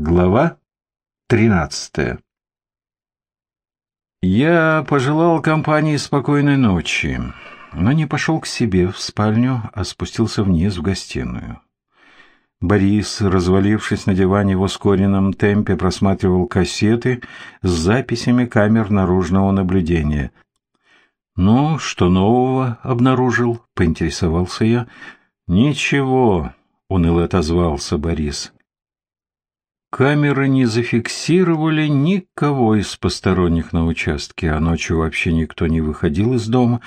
Глава тринадцатая Я пожелал компании спокойной ночи, но не пошел к себе в спальню, а спустился вниз в гостиную. Борис, развалившись на диване в ускоренном темпе, просматривал кассеты с записями камер наружного наблюдения. «Ну, что нового обнаружил?» — поинтересовался я. «Ничего», — уныло отозвался Борис. Камеры не зафиксировали никого из посторонних на участке, а ночью вообще никто не выходил из дома.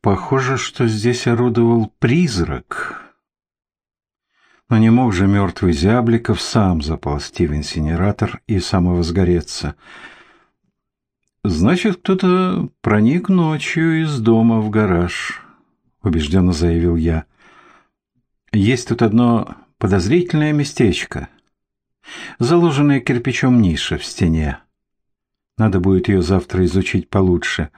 Похоже, что здесь орудовал призрак. Но не мог же мертвый Зябликов сам заползти в инсинератор и самовозгореться. «Значит, кто-то проник ночью из дома в гараж», — убежденно заявил я. «Есть тут одно подозрительное местечко» заложенная кирпичом ниша в стене. Надо будет ее завтра изучить получше.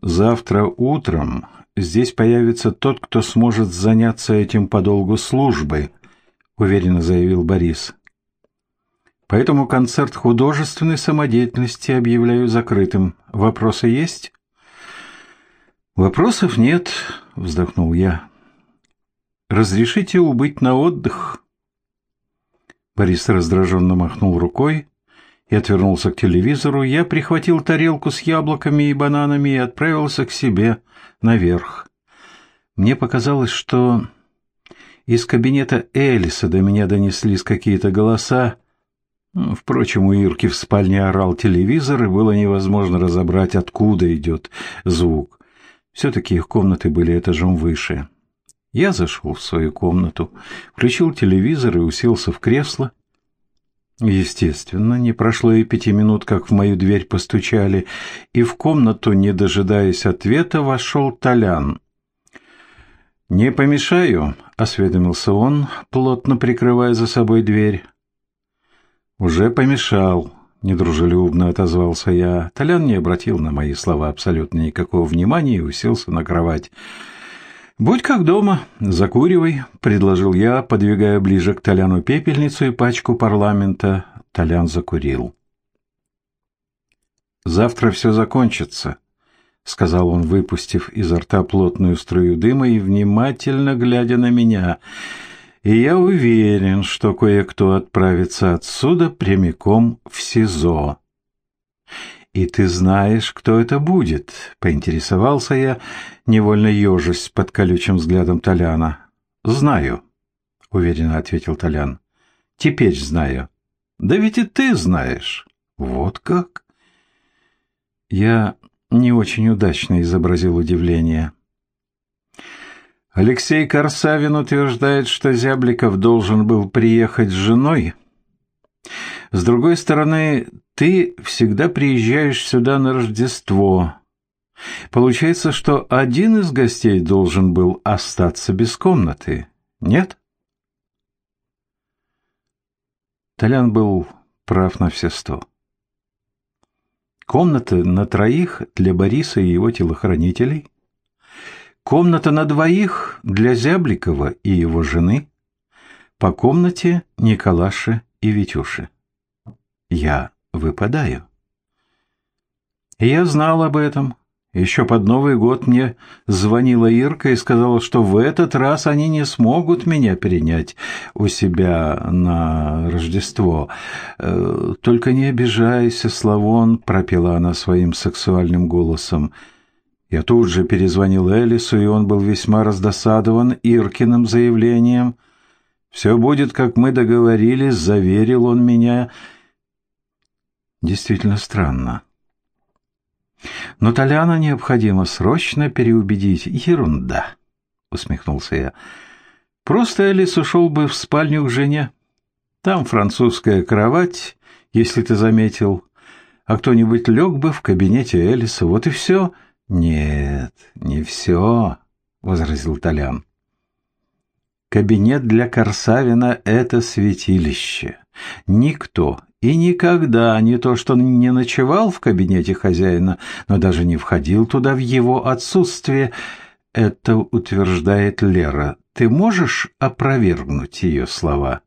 Завтра утром здесь появится тот, кто сможет заняться этим по долгу службы, уверенно заявил Борис. Поэтому концерт художественной самодеятельности объявляю закрытым. Вопросы есть? Вопросов нет, вздохнул я. Разрешите убыть на отдых? Борис раздраженно махнул рукой и отвернулся к телевизору. Я прихватил тарелку с яблоками и бананами и отправился к себе наверх. Мне показалось, что из кабинета Элиса до меня донеслись какие-то голоса. Впрочем, у Ирки в спальне орал телевизор, и было невозможно разобрать, откуда идет звук. Все-таки их комнаты были этажом выше. Я зашел в свою комнату, включил телевизор и уселся в кресло. Естественно, не прошло и пяти минут, как в мою дверь постучали, и в комнату, не дожидаясь ответа, вошел Толян. «Не помешаю?» — осведомился он, плотно прикрывая за собой дверь. «Уже помешал», — недружелюбно отозвался я. Толян не обратил на мои слова абсолютно никакого внимания и уселся на кровать. «Будь как дома, закуривай», — предложил я, подвигая ближе к Толяну пепельницу и пачку парламента. Толян закурил. «Завтра все закончится», — сказал он, выпустив изо рта плотную струю дыма и внимательно глядя на меня. «И я уверен, что кое-кто отправится отсюда прямиком в СИЗО». «И ты знаешь, кто это будет?» — поинтересовался я, невольно ежась под колючим взглядом Толяна. «Знаю», — уверенно ответил Толян. «Теперь знаю». «Да ведь и ты знаешь». «Вот как?» Я не очень удачно изобразил удивление. Алексей Корсавин утверждает, что Зябликов должен был приехать с женой. С другой стороны, ты всегда приезжаешь сюда на Рождество. Получается, что один из гостей должен был остаться без комнаты, нет? Толян был прав на все сто. Комната на троих для Бориса и его телохранителей, комната на двоих для Зябликова и его жены, по комнате Николаши и Витюши. Я выпадаю. Я знал об этом. Еще под Новый год мне звонила Ирка и сказала, что в этот раз они не смогут меня перенять у себя на Рождество. Э, «Только не обижайся, Славон», — пропела она своим сексуальным голосом. Я тут же перезвонил Элису, и он был весьма раздосадован Иркиным заявлением. «Все будет, как мы договорились», — заверил он меня, — Действительно странно. Но Толяна необходимо срочно переубедить. Ерунда, усмехнулся я. Просто Элис ушел бы в спальню к жене. Там французская кровать, если ты заметил. А кто-нибудь лег бы в кабинете Элиса. Вот и все. Нет, не все, возразил Толян. Кабинет для Корсавина — это святилище. Никто и никогда не то что не ночевал в кабинете хозяина, но даже не входил туда в его отсутствие. Это утверждает Лера. Ты можешь опровергнуть ее слова?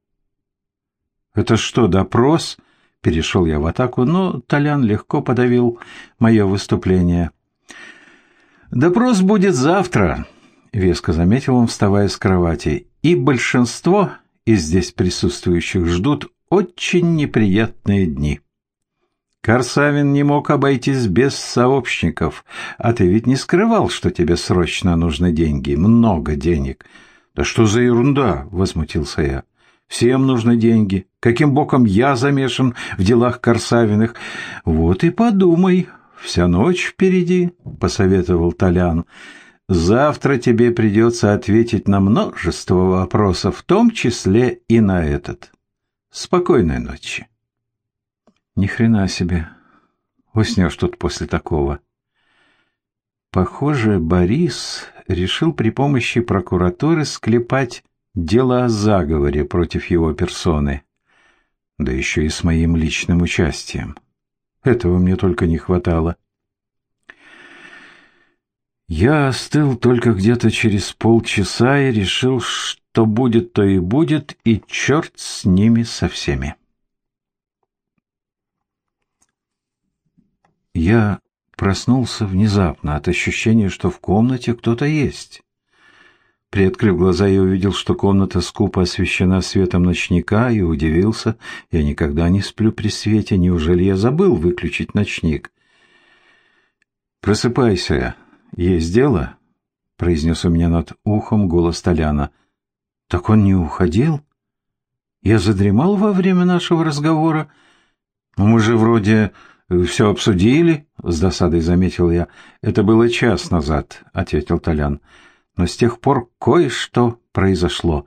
«Это что, допрос?» Перешел я в атаку, но Толян легко подавил мое выступление. «Допрос будет завтра», — веско заметил он, вставая с кровати, «и большинство из здесь присутствующих ждут очень неприятные дни». Корсавин не мог обойтись без сообщников, а ты ведь не скрывал, что тебе срочно нужны деньги, много денег. Да что за ерунда, возмутился я. Всем нужны деньги. Каким боком я замешан в делах Корсавиных? Вот и подумай. Вся ночь впереди, посоветовал Толян. Завтра тебе придется ответить на множество вопросов, в том числе и на этот. Спокойной ночи. Ни хрена себе. Уснешь тут после такого. Похоже, Борис решил при помощи прокуратуры склепать дело о заговоре против его персоны. Да еще и с моим личным участием. Этого мне только не хватало. Я остыл только где-то через полчаса и решил, что будет, то и будет, и черт с ними со всеми. Я проснулся внезапно от ощущения, что в комнате кто-то есть. Приоткрыв глаза, я увидел, что комната скупо освещена светом ночника, и удивился. Я никогда не сплю при свете. Неужели я забыл выключить ночник? «Просыпайся. Есть дело?» — произнес у меня над ухом голос Толяна. «Так он не уходил? Я задремал во время нашего разговора? Мы же вроде все обсудили, с досадой заметил я. Это было час назад, ответил Толян. Но с тех пор кое-что произошло.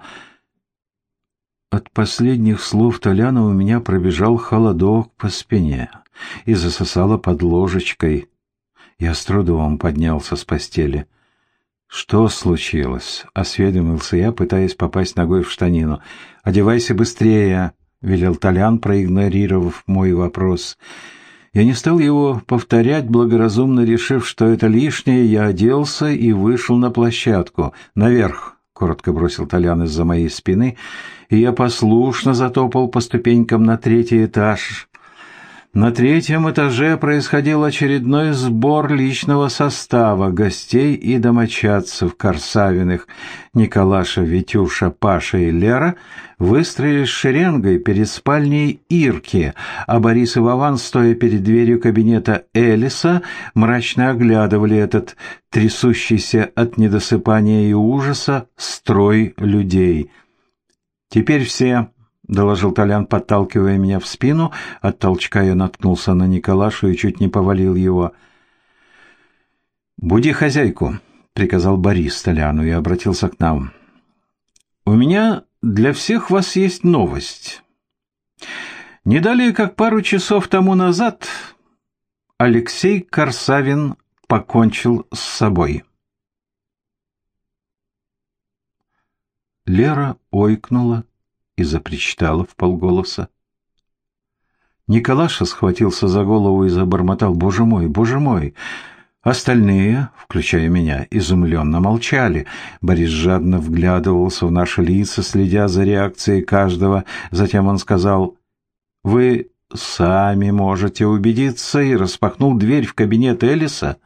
От последних слов Толяна у меня пробежал холодок по спине и засосало под ложечкой. Я с трудом поднялся с постели. «Что случилось?» — осведомился я, пытаясь попасть ногой в штанину. «Одевайся быстрее!» — велел Толян, проигнорировав мой вопрос. «Я не стал его повторять, благоразумно решив, что это лишнее, я оделся и вышел на площадку. «Наверх!» — коротко бросил Толян из-за моей спины, и я послушно затопал по ступенькам на третий этаж. На третьем этаже происходил очередной сбор личного состава гостей и домочадцев Корсавиных. Николаша, Витюша, Паша и Лера выстроились шеренгой перед спальней Ирки, а Борис и Вован, стоя перед дверью кабинета Элиса, мрачно оглядывали этот трясущийся от недосыпания и ужаса строй людей. Теперь все — доложил Толян, подталкивая меня в спину. От толчка я наткнулся на Николашу и чуть не повалил его. «Буди хозяйку», — приказал Борис Толяну и обратился к нам. «У меня для всех вас есть новость. Не далее, как пару часов тому назад, Алексей Корсавин покончил с собой». Лера ойкнула и запричитала в полголоса. Николаша схватился за голову и забормотал «Боже мой, боже мой!» Остальные, включая меня, изумленно молчали. Борис жадно вглядывался в наши лица, следя за реакцией каждого. Затем он сказал «Вы Сами можете убедиться, и распахнул дверь в кабинет Элиса.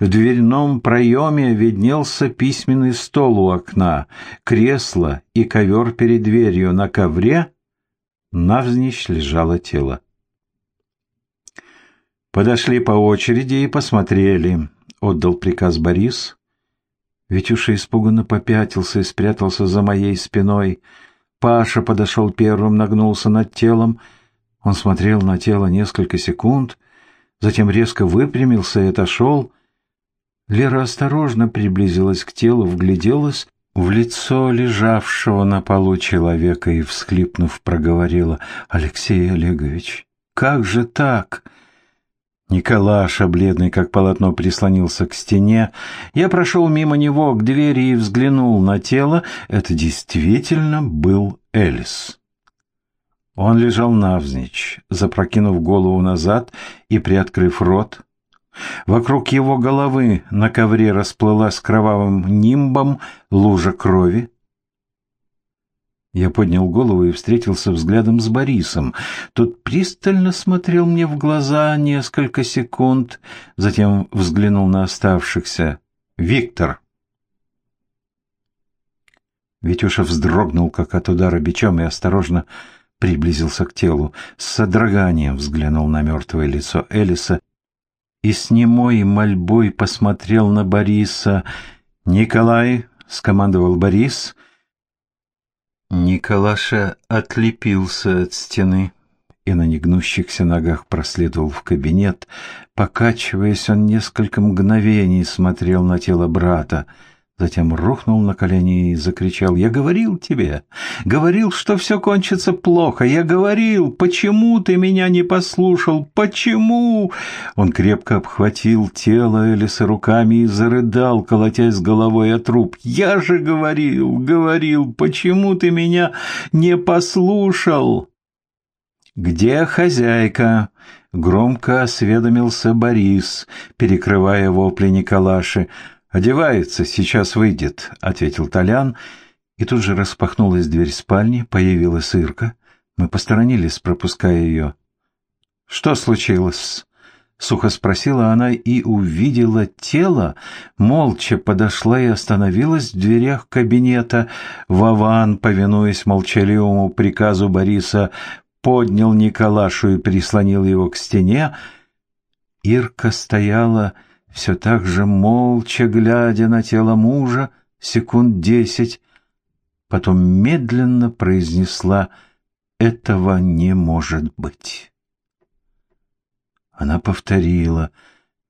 В дверном проеме виднелся письменный стол у окна, кресло и ковер перед дверью. На ковре навзничь лежало тело. Подошли по очереди и посмотрели, — отдал приказ Борис. Витюша испуганно попятился и спрятался за моей спиной. Паша подошел первым, нагнулся над телом — он смотрел на тело несколько секунд, затем резко выпрямился и отошел. Лера осторожно приблизилась к телу, вгляделась в лицо лежавшего на полу человека и, всхлипнув, проговорила «Алексей Олегович, как же так?» Николаша, бледный как полотно, прислонился к стене. Я прошел мимо него к двери и взглянул на тело. Это действительно был Элис. Он лежал навзничь, запрокинув голову назад и приоткрыв рот. Вокруг его головы на ковре расплылась кровавым нимбом лужа крови. Я поднял голову и встретился взглядом с Борисом. Тот пристально смотрел мне в глаза несколько секунд, затем взглянул на оставшихся. «Виктор!» Витюша вздрогнул, как от удара бичом, и осторожно приблизился к телу. С содроганием взглянул на мертвое лицо Элиса и с немой мольбой посмотрел на Бориса. «Николай!» — скомандовал Борис — Николаша отлепился от стены и на негнущихся ногах проследовал в кабинет. Покачиваясь, он несколько мгновений смотрел на тело брата — Затем рухнул на колени и закричал. «Я говорил тебе! Говорил, что все кончится плохо! Я говорил! Почему ты меня не послушал? Почему?» Он крепко обхватил тело Элиса руками и зарыдал, колотясь головой о труп. «Я же говорил! Говорил! Почему ты меня не послушал?» «Где хозяйка?» — громко осведомился Борис, перекрывая вопли Николаши. «Одевается, сейчас выйдет», — ответил Толян, и тут же распахнулась дверь спальни, появилась Ирка. Мы посторонились, пропуская ее. «Что случилось?» — сухо спросила она и увидела тело, молча подошла и остановилась в дверях кабинета. Вован, повинуясь молчаливому приказу Бориса, поднял Николашу и прислонил его к стене. Ирка стояла все так же молча глядя на тело мужа секунд десять, потом медленно произнесла «Этого не может быть». Она повторила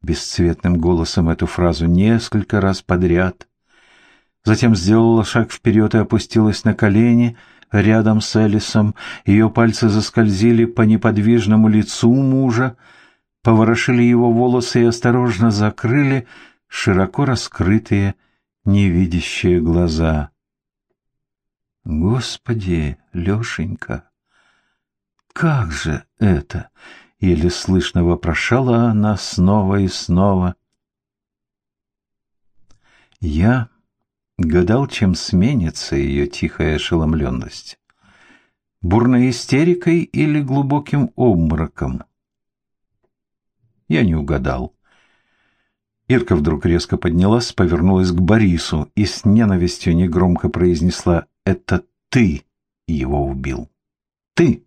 бесцветным голосом эту фразу несколько раз подряд, затем сделала шаг вперед и опустилась на колени рядом с Элисом. Ее пальцы заскользили по неподвижному лицу мужа, поворошили его волосы и осторожно закрыли широко раскрытые невидящие глаза. «Господи, Лешенька, как же это?» — еле слышно вопрошала она снова и снова. Я гадал, чем сменится ее тихая ошеломленность. Бурной истерикой или глубоким обмороком? Я не угадал. Ирка вдруг резко поднялась, повернулась к Борису и с ненавистью негромко произнесла «Это ты его убил. Ты.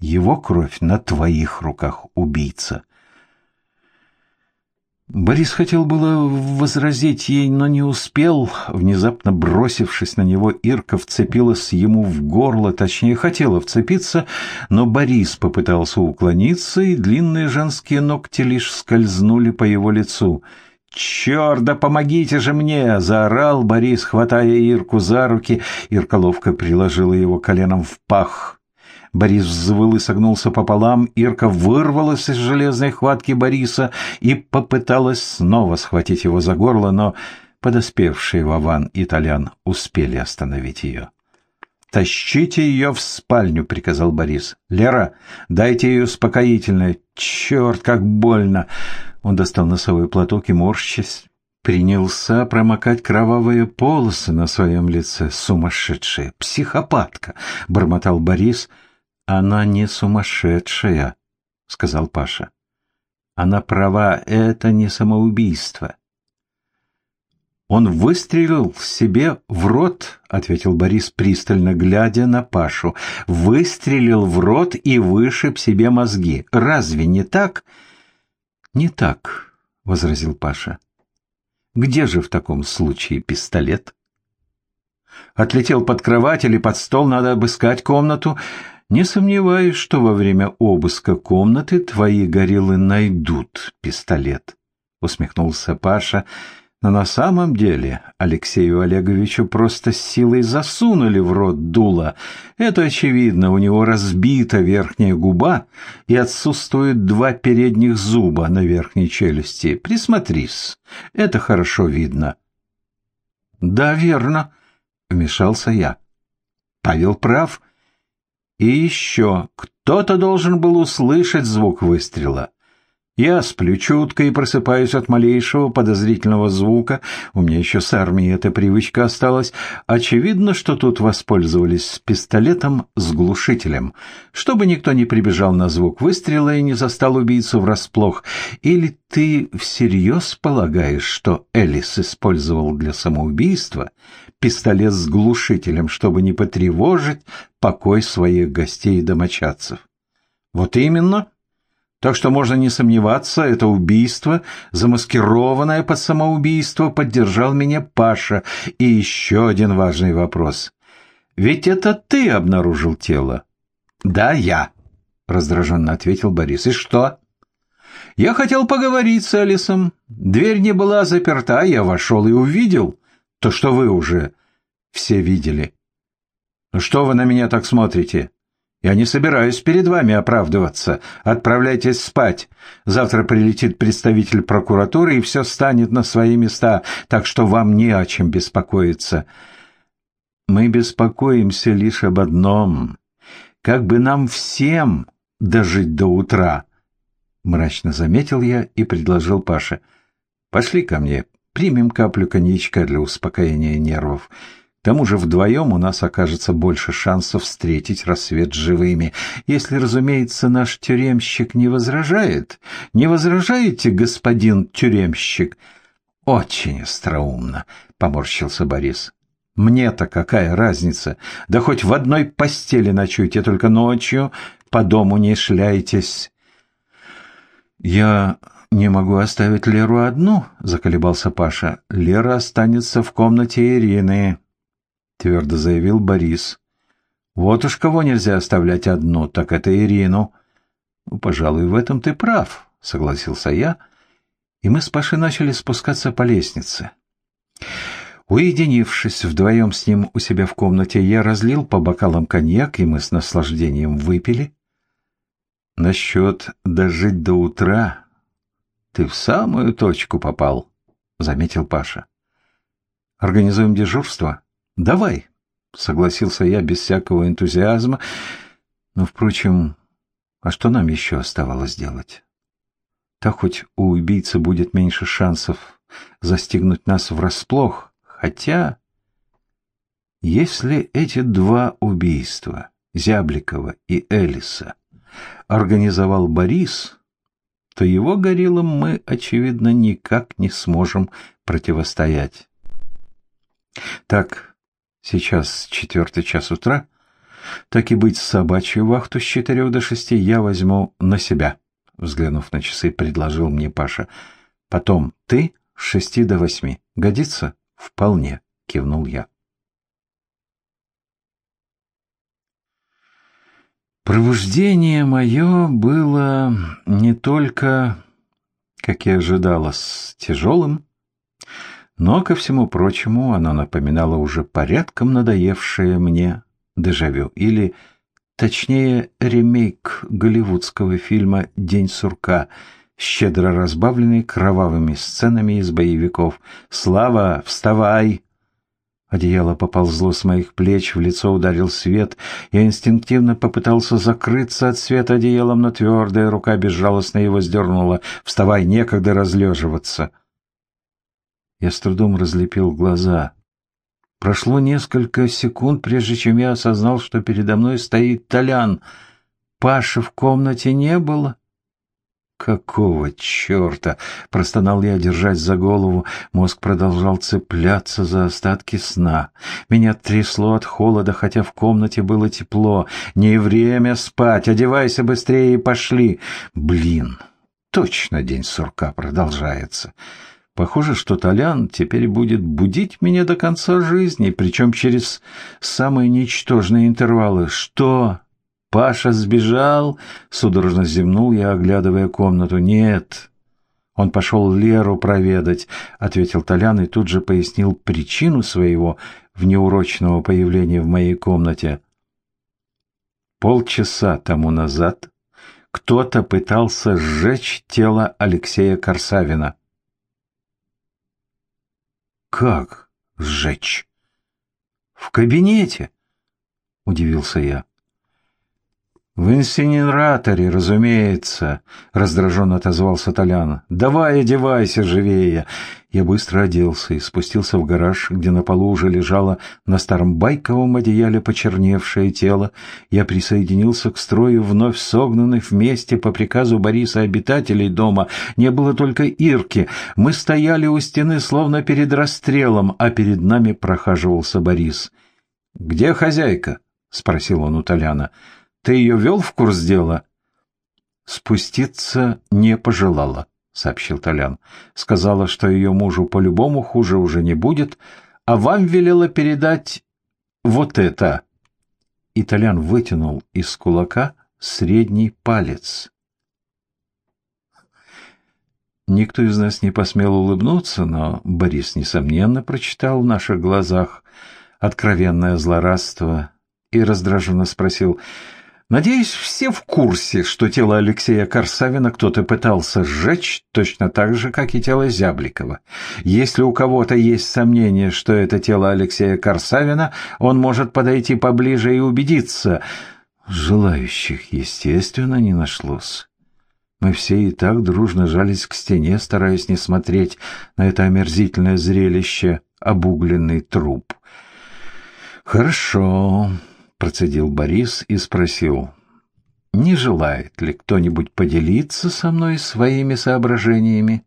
Его кровь на твоих руках, убийца. Борис хотел было возразить ей, но не успел. Внезапно бросившись на него, Ирка вцепилась ему в горло, точнее, хотела вцепиться, но Борис попытался уклониться, и длинные женские ногти лишь скользнули по его лицу. «Черт, да помогите же мне!» — заорал Борис, хватая Ирку за руки. Ирка ловко приложила его коленом в пах. Борис взвыл и согнулся пополам. Ирка вырвалась из железной хватки Бориса и попыталась снова схватить его за горло, но подоспевшие Вован и Толян успели остановить ее. «Тащите ее в спальню», — приказал Борис. «Лера, дайте ей успокоительное. Черт, как больно!» Он достал носовой платок и, морщась, принялся промокать кровавые полосы на своем лице. «Сумасшедшая! Психопатка!» — бормотал Борис — «Она не сумасшедшая», — сказал Паша. «Она права, это не самоубийство». «Он выстрелил себе в рот», — ответил Борис, пристально глядя на Пашу. «Выстрелил в рот и вышиб себе мозги. Разве не так?» «Не так», — возразил Паша. «Где же в таком случае пистолет?» «Отлетел под кровать или под стол, надо обыскать комнату. Не сомневаюсь, что во время обыска комнаты твои гориллы найдут пистолет, усмехнулся Паша. Но на самом деле Алексею Олеговичу просто силой засунули в рот дуло. Это очевидно, у него разбита верхняя губа и отсутствуют два передних зуба на верхней челюсти. Присмотрись, это хорошо видно. Да, верно, вмешался я. Павел прав. И еще кто-то должен был услышать звук выстрела. Я сплю чутко и просыпаюсь от малейшего подозрительного звука. У меня еще с армии эта привычка осталась. Очевидно, что тут воспользовались пистолетом с глушителем, чтобы никто не прибежал на звук выстрела и не застал убийцу врасплох. Или ты всерьез полагаешь, что Элис использовал для самоубийства пистолет с глушителем, чтобы не потревожить покой своих гостей и домочадцев? Вот именно. Так что можно не сомневаться, это убийство, замаскированное под самоубийство, поддержал меня Паша. И еще один важный вопрос. Ведь это ты обнаружил тело? Да, я, раздраженно ответил Борис. И что? Я хотел поговорить с Алисом. Дверь не была заперта, я вошел и увидел то, что вы уже все видели. Ну что вы на меня так смотрите? Я не собираюсь перед вами оправдываться. Отправляйтесь спать. Завтра прилетит представитель прокуратуры, и все станет на свои места, так что вам не о чем беспокоиться. Мы беспокоимся лишь об одном. Как бы нам всем дожить до утра? Мрачно заметил я и предложил Паше. Пошли ко мне, примем каплю коньячка для успокоения нервов. К тому же вдвоем у нас окажется больше шансов встретить рассвет живыми, если, разумеется, наш тюремщик не возражает. Не возражаете, господин тюремщик? Очень остроумно, поморщился Борис. Мне-то какая разница? Да хоть в одной постели ночуйте, только ночью по дому не шляйтесь. Я не могу оставить Леру одну, заколебался Паша. Лера останется в комнате Ирины твердо заявил Борис. Вот уж кого нельзя оставлять одну, так это Ирину. Ну, пожалуй, в этом ты прав, согласился я, и мы с Пашей начали спускаться по лестнице. Уединившись вдвоем с ним у себя в комнате, я разлил по бокалам коньяк, и мы с наслаждением выпили. Насчет дожить до утра ты в самую точку попал, заметил Паша. Организуем дежурство? «Давай», — согласился я без всякого энтузиазма. Но, впрочем, а что нам еще оставалось делать? Так хоть у убийцы будет меньше шансов застигнуть нас врасплох, хотя... Если эти два убийства, Зябликова и Элиса, организовал Борис, то его гориллам мы, очевидно, никак не сможем противостоять. Так, Сейчас четвертый час утра. Так и быть, собачью вахту с четырех до шести я возьму на себя, взглянув на часы, предложил мне Паша. Потом ты с шести до восьми. Годится? Вполне, кивнул я. Пробуждение мое было не только, как я ожидалось, тяжелым, но, ко всему прочему, оно напоминало уже порядком надоевшее мне дежавю, или, точнее, ремейк голливудского фильма «День сурка», щедро разбавленный кровавыми сценами из боевиков. «Слава, вставай!» Одеяло поползло с моих плеч, в лицо ударил свет. Я инстинктивно попытался закрыться от света одеялом, но твердая рука безжалостно его сдернула. «Вставай, некогда разлеживаться!» Я с трудом разлепил глаза. Прошло несколько секунд, прежде чем я осознал, что передо мной стоит Толян. Паши в комнате не было. «Какого черта?» — простонал я, держась за голову. Мозг продолжал цепляться за остатки сна. Меня трясло от холода, хотя в комнате было тепло. «Не время спать! Одевайся быстрее и пошли!» «Блин! Точно день сурка продолжается!» Похоже, что Толян теперь будет будить меня до конца жизни, причем через самые ничтожные интервалы. Что? Паша сбежал? Судорожно зевнул я, оглядывая комнату. Нет. Он пошел Леру проведать, ответил Толян и тут же пояснил причину своего внеурочного появления в моей комнате. Полчаса тому назад кто-то пытался сжечь тело Алексея Корсавина. Как сжечь? В кабинете? Удивился я. «В инсинераторе, разумеется», — раздраженно отозвался Толян. «Давай одевайся живее». Я быстро оделся и спустился в гараж, где на полу уже лежало на старом байковом одеяле почерневшее тело. Я присоединился к строю вновь согнанных вместе по приказу Бориса обитателей дома. Не было только Ирки. Мы стояли у стены, словно перед расстрелом, а перед нами прохаживался Борис. «Где хозяйка?» — спросил он у Толяна. Ты ее вел в курс дела?» «Спуститься не пожелала», — сообщил Толян. «Сказала, что ее мужу по-любому хуже уже не будет, а вам велела передать вот это». И Толян вытянул из кулака средний палец. Никто из нас не посмел улыбнуться, но Борис, несомненно, прочитал в наших глазах откровенное злорадство и раздраженно спросил — Надеюсь, все в курсе, что тело Алексея Корсавина кто-то пытался сжечь, точно так же, как и тело Зябликова. Если у кого-то есть сомнение, что это тело Алексея Корсавина, он может подойти поближе и убедиться. Желающих, естественно, не нашлось. Мы все и так дружно жались к стене, стараясь не смотреть на это омерзительное зрелище, обугленный труп. «Хорошо», процедил Борис и спросил, не желает ли кто-нибудь поделиться со мной своими соображениями?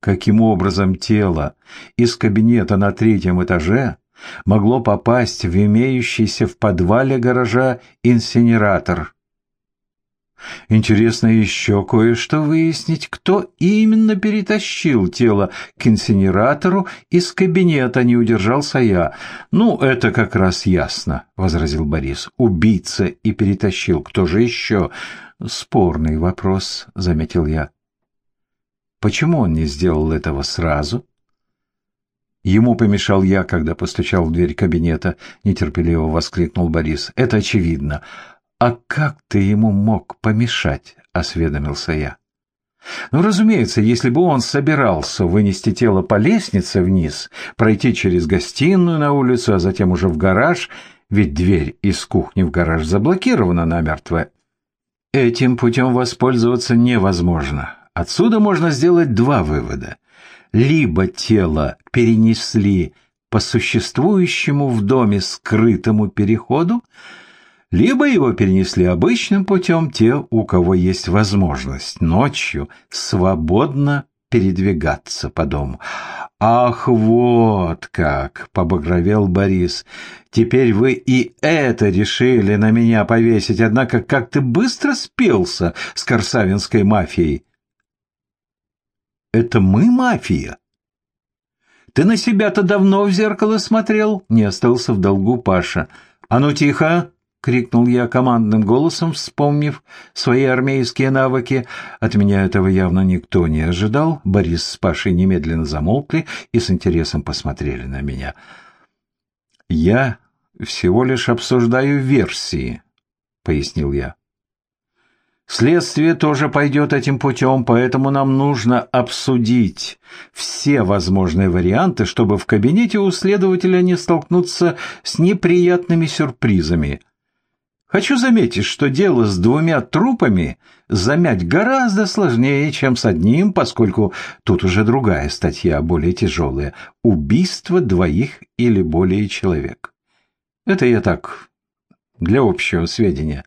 Каким образом тело из кабинета на третьем этаже могло попасть в имеющийся в подвале гаража инсинератор? Интересно еще кое-что выяснить, кто именно перетащил тело к инсинератору из кабинета, не удержался я. «Ну, это как раз ясно», — возразил Борис. «Убийца и перетащил. Кто же еще?» «Спорный вопрос», — заметил я. «Почему он не сделал этого сразу?» Ему помешал я, когда постучал в дверь кабинета, нетерпеливо воскликнул Борис. «Это очевидно. «А как ты ему мог помешать?» — осведомился я. Ну, разумеется, если бы он собирался вынести тело по лестнице вниз, пройти через гостиную на улицу, а затем уже в гараж, ведь дверь из кухни в гараж заблокирована намертво, этим путем воспользоваться невозможно. Отсюда можно сделать два вывода. Либо тело перенесли по существующему в доме скрытому переходу, либо его перенесли обычным путем те, у кого есть возможность ночью свободно передвигаться по дому. «Ах, вот как!» — побагровел Борис. «Теперь вы и это решили на меня повесить, однако как ты быстро спелся с корсавинской мафией!» «Это мы мафия?» «Ты на себя-то давно в зеркало смотрел?» — не остался в долгу Паша. «А ну тихо!» — крикнул я командным голосом, вспомнив свои армейские навыки. От меня этого явно никто не ожидал. Борис с Пашей немедленно замолкли и с интересом посмотрели на меня. «Я всего лишь обсуждаю версии», — пояснил я. Следствие тоже пойдет этим путем, поэтому нам нужно обсудить все возможные варианты, чтобы в кабинете у следователя не столкнуться с неприятными сюрпризами. Хочу заметить, что дело с двумя трупами замять гораздо сложнее, чем с одним, поскольку тут уже другая статья, более тяжелая – убийство двоих или более человек. Это я так, для общего сведения.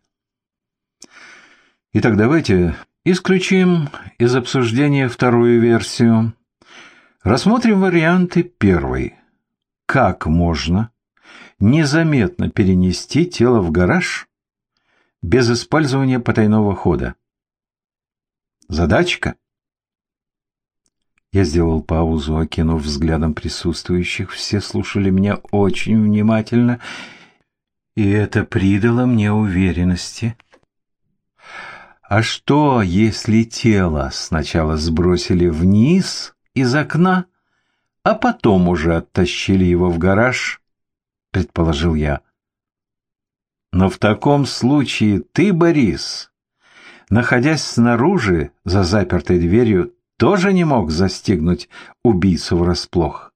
Итак, давайте исключим из обсуждения вторую версию. Рассмотрим варианты первой. Как можно незаметно перенести тело в гараж – без использования потайного хода. Задачка? Я сделал паузу, окинув взглядом присутствующих. Все слушали меня очень внимательно, и это придало мне уверенности. А что, если тело сначала сбросили вниз из окна, а потом уже оттащили его в гараж, предположил я. Но в таком случае ты, Борис, находясь снаружи, за запертой дверью, тоже не мог застигнуть убийцу врасплох.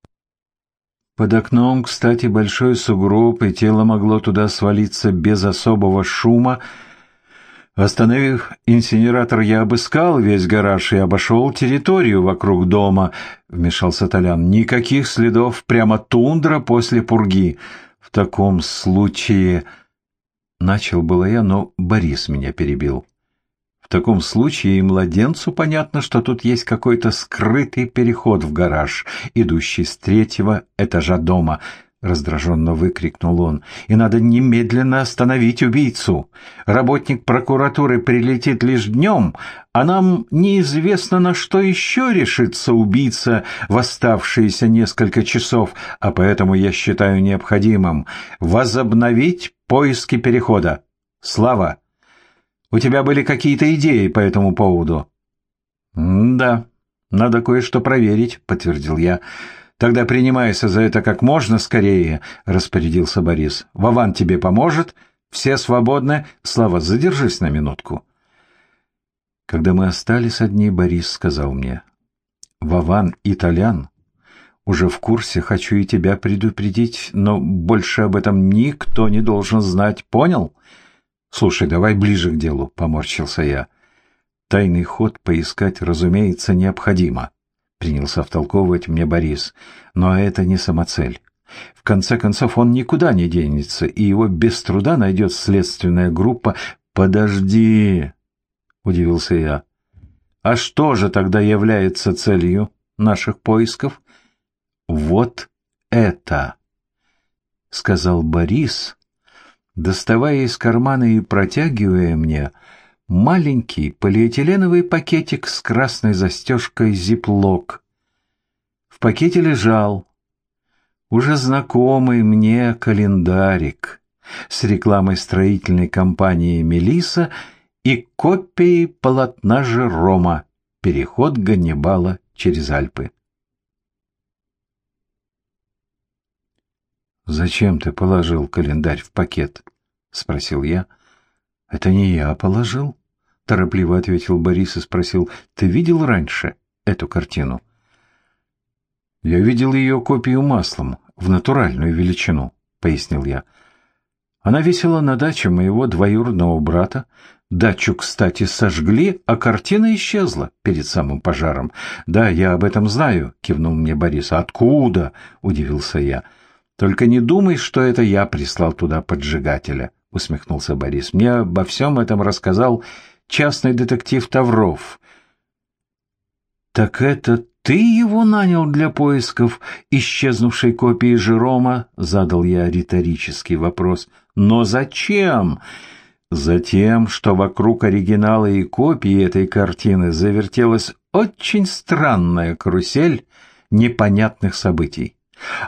Под окном, кстати, большой сугроб, и тело могло туда свалиться без особого шума. Остановив инсинератор, я обыскал весь гараж и обошел территорию вокруг дома, — вмешался Толян. Никаких следов, прямо тундра после пурги. В таком случае... Начал было я, но Борис меня перебил. В таком случае и младенцу понятно, что тут есть какой-то скрытый переход в гараж, идущий с третьего этажа дома —— раздраженно выкрикнул он. «И надо немедленно остановить убийцу. Работник прокуратуры прилетит лишь днем, а нам неизвестно, на что еще решится убийца в оставшиеся несколько часов, а поэтому я считаю необходимым возобновить поиски перехода. Слава, у тебя были какие-то идеи по этому поводу?» «Да, надо кое-что проверить», — подтвердил я. Тогда принимайся за это как можно скорее, распорядился Борис. Вован тебе поможет. Все свободны. Слава, задержись на минутку. Когда мы остались одни, Борис сказал мне. Вован и Толян уже в курсе, хочу и тебя предупредить, но больше об этом никто не должен знать, понял? Слушай, давай ближе к делу, поморщился я. Тайный ход поискать, разумеется, необходимо. — принялся втолковывать мне Борис. «Но это не самоцель. В конце концов, он никуда не денется, и его без труда найдет следственная группа. Подожди!» — удивился я. «А что же тогда является целью наших поисков?» «Вот это!» — сказал Борис, доставая из кармана и протягивая мне — маленький полиэтиленовый пакетик с красной застежкой зиплок. В пакете лежал уже знакомый мне календарик с рекламой строительной компании «Мелиса» и копией полотна Жерома «Переход Ганнибала через Альпы». «Зачем ты положил календарь в пакет?» — спросил я. «Это не я положил», — торопливо ответил Борис и спросил. «Ты видел раньше эту картину?» «Я видел ее копию маслом, в натуральную величину», — пояснил я. «Она висела на даче моего двоюродного брата. Дачу, кстати, сожгли, а картина исчезла перед самым пожаром. Да, я об этом знаю», — кивнул мне Борис. «Откуда?» — удивился я. «Только не думай, что это я прислал туда поджигателя усмехнулся Борис. Мне обо всем этом рассказал частный детектив Тавров. Так это ты его нанял для поисков исчезнувшей копии Жерома? Задал я риторический вопрос. Но зачем? Затем, что вокруг оригинала и копии этой картины завертелась очень странная карусель непонятных событий.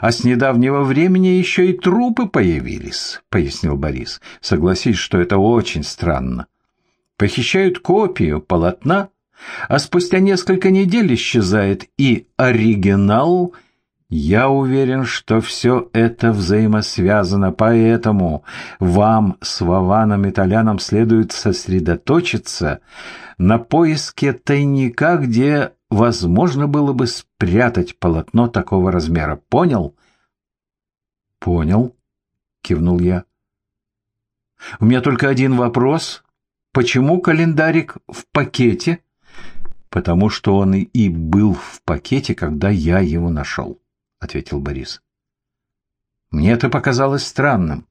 А с недавнего времени еще и трупы появились, пояснил Борис. Согласись, что это очень странно. Похищают копию полотна, а спустя несколько недель исчезает и оригинал. Я уверен, что все это взаимосвязано, поэтому вам с Вованом и Толяном следует сосредоточиться на поиске тайника, где возможно было бы спрятать полотно такого размера. Понял? Понял, кивнул я. У меня только один вопрос. Почему календарик в пакете? Потому что он и был в пакете, когда я его нашел, ответил Борис. Мне это показалось странным.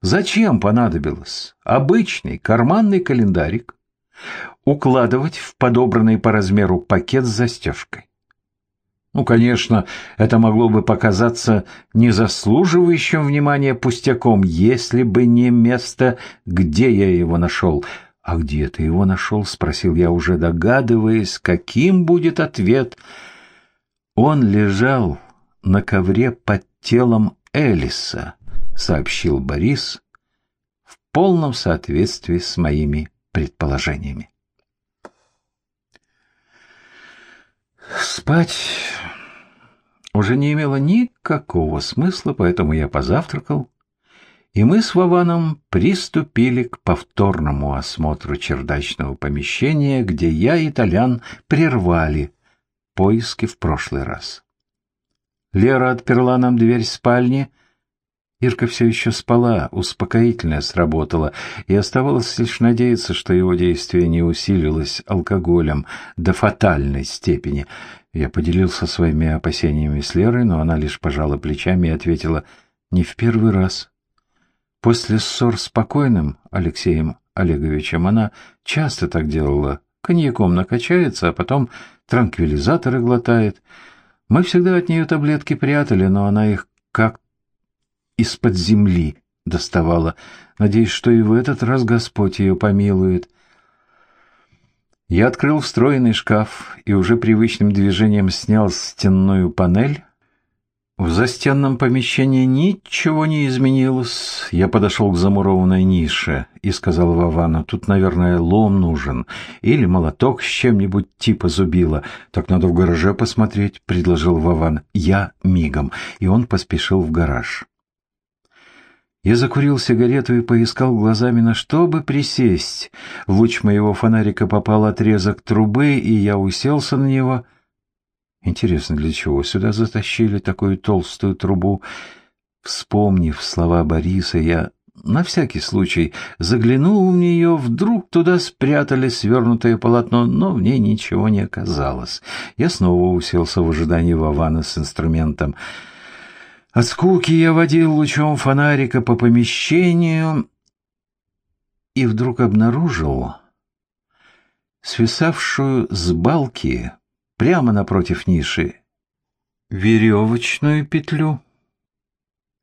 Зачем понадобилось обычный карманный календарик укладывать в подобранный по размеру пакет с застежкой. Ну, конечно, это могло бы показаться незаслуживающим внимания пустяком, если бы не место, где я его нашел. «А где ты его нашел?» — спросил я, уже догадываясь, каким будет ответ. «Он лежал на ковре под телом Элиса», — сообщил Борис, в полном соответствии с моими предположениями. Спать уже не имело никакого смысла, поэтому я позавтракал, и мы с Вованом приступили к повторному осмотру чердачного помещения, где я и Толян прервали поиски в прошлый раз. Лера отперла нам дверь спальни, Ирка все еще спала, успокоительное сработало, и оставалось лишь надеяться, что его действие не усилилось алкоголем до фатальной степени. Я поделился своими опасениями с Лерой, но она лишь пожала плечами и ответила «не в первый раз». После ссор с покойным Алексеем Олеговичем она часто так делала, коньяком накачается, а потом транквилизаторы глотает. Мы всегда от нее таблетки прятали, но она их как из-под земли доставала, надеясь, что и в этот раз Господь ее помилует. Я открыл встроенный шкаф и уже привычным движением снял стенную панель. В застенном помещении ничего не изменилось. Я подошел к замурованной нише и сказал Вовану, тут, наверное, лом нужен или молоток с чем-нибудь типа зубила. Так надо в гараже посмотреть, предложил Вован. Я мигом, и он поспешил в гараж. Я закурил сигарету и поискал глазами, на что бы присесть. В луч моего фонарика попал отрезок трубы, и я уселся на него. Интересно, для чего сюда затащили такую толстую трубу? Вспомнив слова Бориса, я на всякий случай заглянул в нее, вдруг туда спрятали свернутое полотно, но в ней ничего не оказалось. Я снова уселся в ожидании Вована с инструментом — от скуки я водил лучом фонарика по помещению и вдруг обнаружил свисавшую с балки прямо напротив ниши веревочную петлю.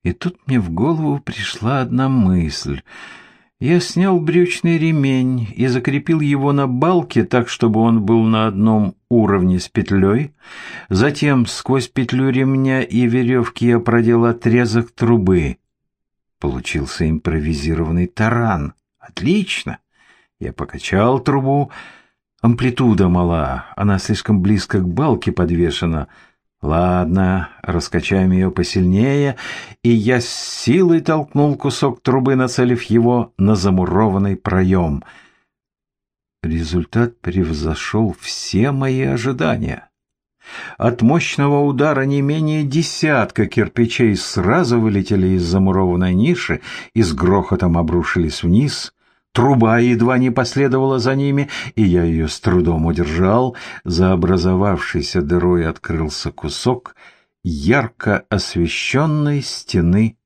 И тут мне в голову пришла одна мысль — я снял брючный ремень и закрепил его на балке так, чтобы он был на одном уровне с петлей. Затем сквозь петлю ремня и веревки я продел отрезок трубы. Получился импровизированный таран. Отлично! Я покачал трубу. Амплитуда мала, она слишком близко к балке подвешена — Ладно, раскачаем ее посильнее, и я с силой толкнул кусок трубы, нацелив его на замурованный проем. Результат превзошел все мои ожидания. От мощного удара не менее десятка кирпичей сразу вылетели из замурованной ниши и с грохотом обрушились вниз. Труба едва не последовала за ними, и я ее с трудом удержал. За образовавшейся дырой открылся кусок ярко освещенной стены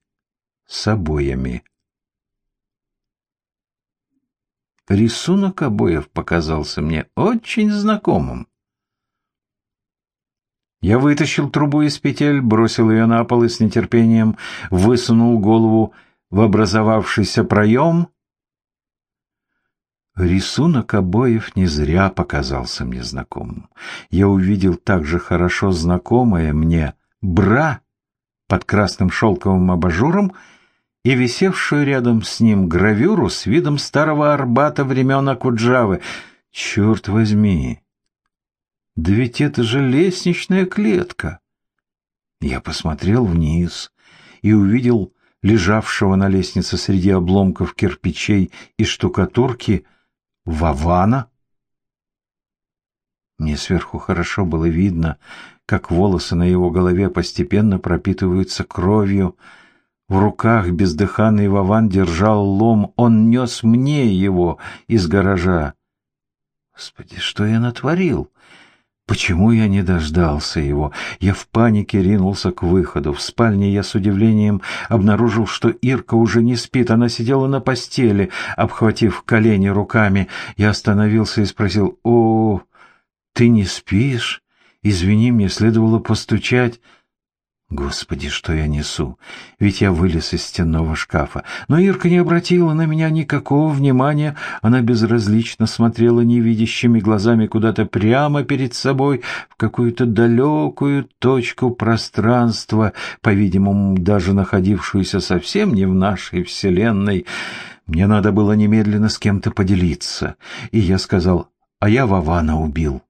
с обоями. Рисунок обоев показался мне очень знакомым. Я вытащил трубу из петель, бросил ее на пол и с нетерпением высунул голову в образовавшийся проем — Рисунок обоев не зря показался мне знакомым. Я увидел также хорошо знакомое мне бра под красным шелковым абажуром и висевшую рядом с ним гравюру с видом старого Арбата времен Акуджавы. Черт возьми! Да ведь это же лестничная клетка! Я посмотрел вниз и увидел лежавшего на лестнице среди обломков кирпичей и штукатурки — Вавана? Мне сверху хорошо было видно, как волосы на его голове постепенно пропитываются кровью. В руках бездыханный Вован держал лом, он нес мне его из гаража. Господи, что я натворил? Почему я не дождался его? Я в панике ринулся к выходу. В спальне я с удивлением обнаружил, что Ирка уже не спит. Она сидела на постели, обхватив колени руками. Я остановился и спросил, «О, ты не спишь? Извини, мне следовало постучать». Господи, что я несу! Ведь я вылез из стенного шкафа. Но Ирка не обратила на меня никакого внимания. Она безразлично смотрела невидящими глазами куда-то прямо перед собой, в какую-то далекую точку пространства, по-видимому, даже находившуюся совсем не в нашей вселенной. Мне надо было немедленно с кем-то поделиться. И я сказал, а я Вована убил.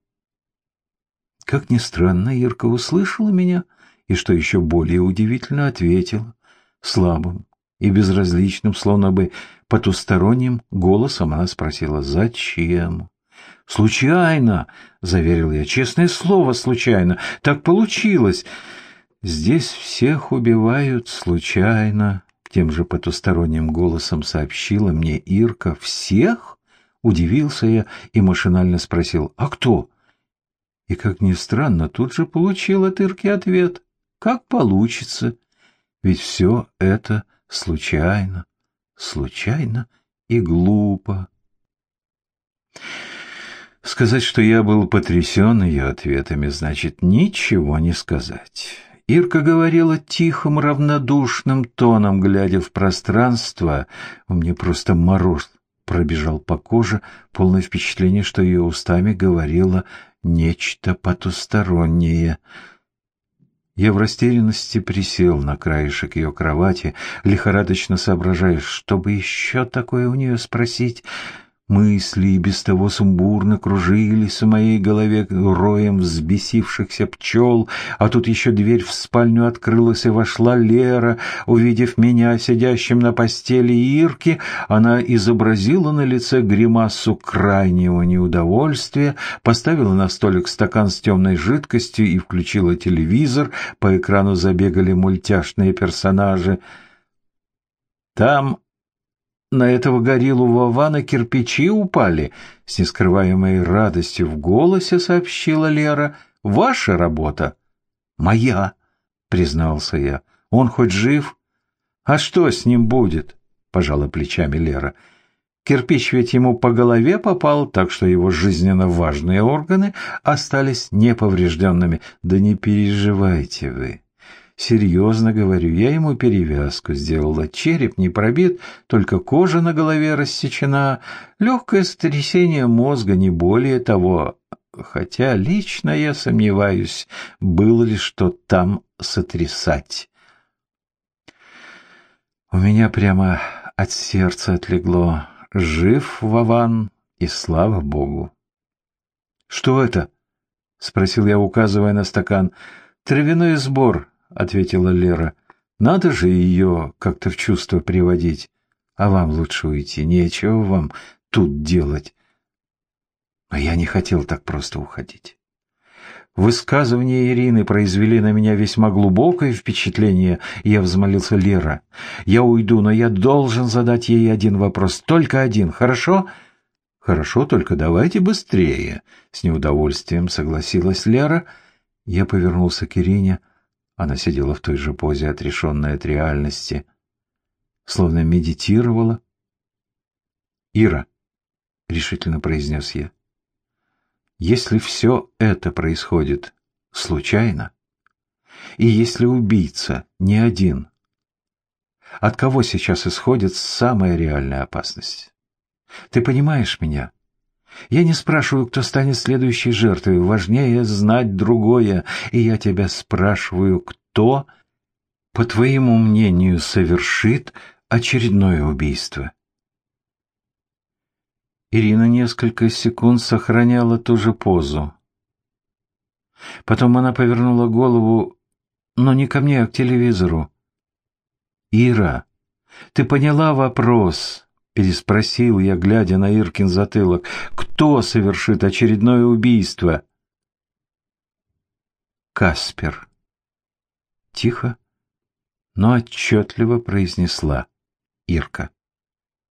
Как ни странно, Ирка услышала меня — и, что еще более удивительно, ответила слабым и безразличным, словно бы потусторонним голосом она спросила «Зачем?» «Случайно!» — заверил я. «Честное слово, случайно! Так получилось!» «Здесь всех убивают случайно», Тем же потусторонним голосом сообщила мне Ирка. «Всех?» — удивился я и машинально спросил. «А кто?» И, как ни странно, тут же получил от Ирки ответ. «Как получится. Ведь все это случайно, случайно и глупо». Сказать, что я был потрясен ее ответами, значит ничего не сказать. Ирка говорила тихим, равнодушным тоном, глядя в пространство. У меня просто мороз пробежал по коже, полное впечатление, что ее устами говорило нечто потустороннее. Я в растерянности присел на краешек ее кровати, лихорадочно соображая, чтобы еще такое у нее спросить — Мысли без того сумбурно кружились в моей голове роем взбесившихся пчел, а тут еще дверь в спальню открылась, и вошла Лера. Увидев меня, сидящим на постели Ирки, она изобразила на лице гримасу крайнего неудовольствия, поставила на столик стакан с темной жидкостью и включила телевизор. По экрану забегали мультяшные персонажи. Там на этого гориллу Вована кирпичи упали, с нескрываемой радостью в голосе сообщила Лера. Ваша работа? Моя, признался я. Он хоть жив? А что с ним будет? Пожала плечами Лера. Кирпич ведь ему по голове попал, так что его жизненно важные органы остались неповрежденными. Да не переживайте вы. Серьезно говорю, я ему перевязку сделала. Череп не пробит, только кожа на голове рассечена. Легкое сотрясение мозга, не более того. Хотя лично я сомневаюсь, было ли что там сотрясать. У меня прямо от сердца отлегло. Жив Вован, и слава богу. «Что это?» — спросил я, указывая на стакан. «Травяной сбор», — ответила Лера. «Надо же ее как-то в чувство приводить. А вам лучше уйти. Нечего вам тут делать». А я не хотел так просто уходить. Высказывания Ирины произвели на меня весьма глубокое впечатление, я взмолился Лера. «Я уйду, но я должен задать ей один вопрос, только один, хорошо?» «Хорошо, только давайте быстрее», — с неудовольствием согласилась Лера. Я повернулся к Ирине. Она сидела в той же позе, отрешенная от реальности, словно медитировала. «Ира», — решительно произнес я, — «если все это происходит случайно, и если убийца не один, от кого сейчас исходит самая реальная опасность? Ты понимаешь меня?» Я не спрашиваю, кто станет следующей жертвой, важнее знать другое, и я тебя спрашиваю, кто, по твоему мнению, совершит очередное убийство. Ирина несколько секунд сохраняла ту же позу. Потом она повернула голову, но не ко мне, а к телевизору. «Ира, ты поняла вопрос?» Переспросил я, глядя на Иркин затылок. «Кто совершит очередное убийство?» «Каспер». Тихо, но отчетливо произнесла Ирка.